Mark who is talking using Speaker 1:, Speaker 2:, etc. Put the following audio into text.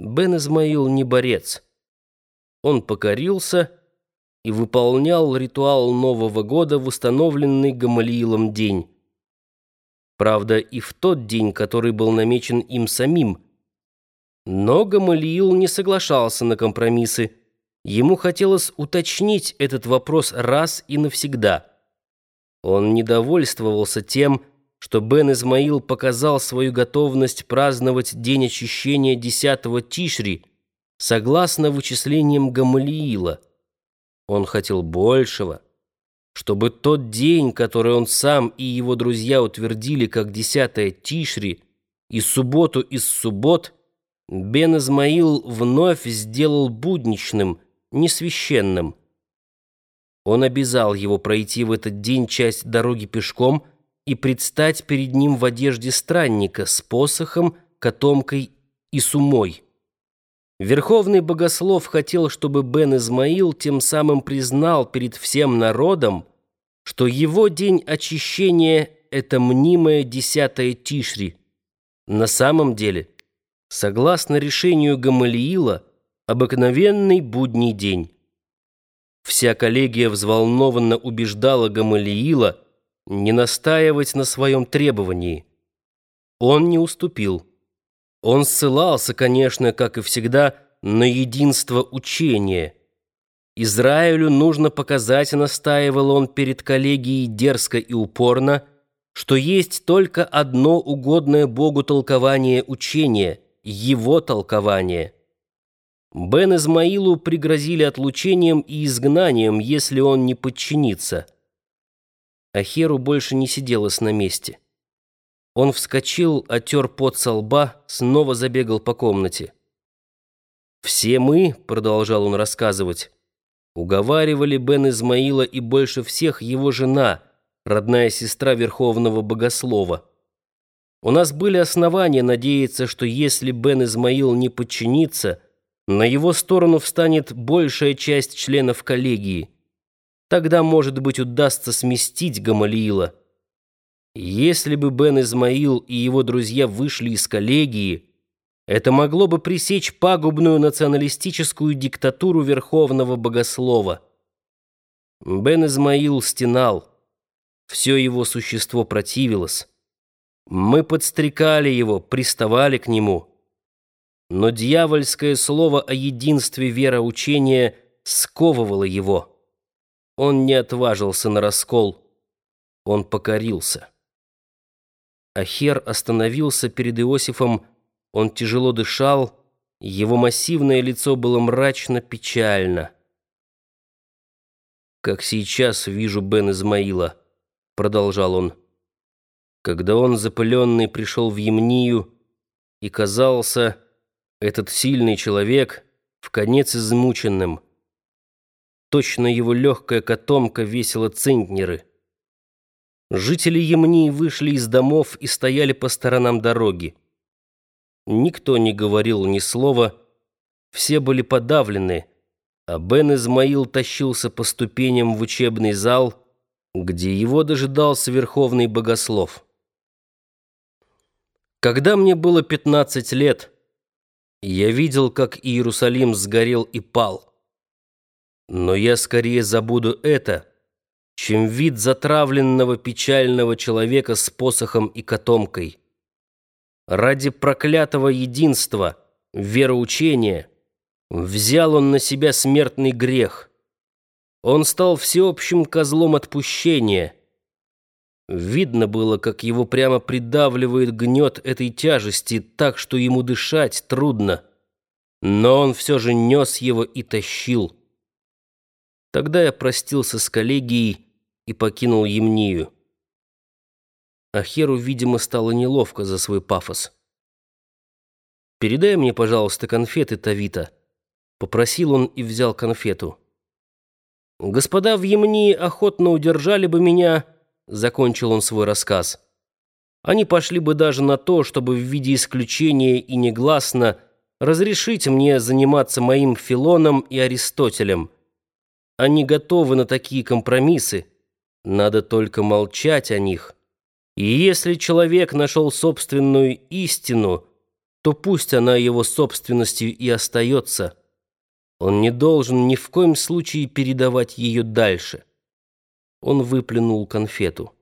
Speaker 1: Бен Измаил не борец. Он покорился и выполнял ритуал Нового года в установленный Гамалиилом день. Правда, и в тот день, который был намечен им самим. Но Гамалиил не соглашался на компромиссы. Ему хотелось уточнить этот вопрос раз и навсегда. Он недовольствовался тем, что Бен Измаил показал свою готовность праздновать день очищения 10 Тишри согласно вычислениям Гамалиила. Он хотел большего, чтобы тот день, который он сам и его друзья утвердили как 10 Тишри, и субботу из суббот, Бен Измаил вновь сделал будничным, несвященным. Он обязал его пройти в этот день часть дороги пешком – и предстать перед ним в одежде странника с посохом, котомкой и сумой. Верховный богослов хотел, чтобы Бен Измаил тем самым признал перед всем народом, что его день очищения — это мнимое десятое Тишри. На самом деле, согласно решению Гамалиила, обыкновенный будний день. Вся коллегия взволнованно убеждала Гамалиила — не настаивать на своем требовании. Он не уступил. Он ссылался, конечно, как и всегда, на единство учения. Израилю нужно показать, настаивал он перед коллегией дерзко и упорно, что есть только одно угодное Богу толкование учения, его толкование. Бен Измаилу пригрозили отлучением и изгнанием, если он не подчинится – Ахеру больше не сиделось на месте. Он вскочил, отер пот со лба, снова забегал по комнате. «Все мы», — продолжал он рассказывать, — уговаривали Бен Измаила и больше всех его жена, родная сестра Верховного Богослова. У нас были основания надеяться, что если Бен Измаил не подчинится, на его сторону встанет большая часть членов коллегии — Тогда, может быть, удастся сместить Гамалиила. Если бы Бен Измаил и его друзья вышли из коллегии, это могло бы пресечь пагубную националистическую диктатуру Верховного Богослова. Бен Измаил стенал. Все его существо противилось. Мы подстрекали его, приставали к нему. Но дьявольское слово о единстве вероучения сковывало его. Он не отважился на раскол. Он покорился. Ахер остановился перед Иосифом. Он тяжело дышал. Его массивное лицо было мрачно-печально. «Как сейчас вижу Бен Измаила», — продолжал он. «Когда он, запыленный, пришел в Емнию и казался, этот сильный человек, в конец измученным». Точно его легкая котомка весила центнеры. Жители Емнии вышли из домов и стояли по сторонам дороги. Никто не говорил ни слова, все были подавлены, а Бен Измаил тащился по ступеням в учебный зал, где его дожидался верховный богослов. Когда мне было пятнадцать лет, я видел, как Иерусалим сгорел и пал. Но я скорее забуду это, чем вид затравленного печального человека с посохом и котомкой. Ради проклятого единства, вероучения, взял он на себя смертный грех. Он стал всеобщим козлом отпущения. Видно было, как его прямо придавливает гнет этой тяжести так, что ему дышать трудно. Но он все же нес его и тащил. Тогда я простился с коллегией и покинул Емнию. Ахеру, видимо, стало неловко за свой пафос. «Передай мне, пожалуйста, конфеты, Тавита», — попросил он и взял конфету. «Господа в Емнии охотно удержали бы меня», — закончил он свой рассказ. «Они пошли бы даже на то, чтобы в виде исключения и негласно разрешить мне заниматься моим Филоном и Аристотелем». Они готовы на такие компромиссы. Надо только молчать о них. И если человек нашел собственную истину, то пусть она его собственностью и остается. Он не должен ни в коем случае передавать ее дальше. Он выплюнул конфету.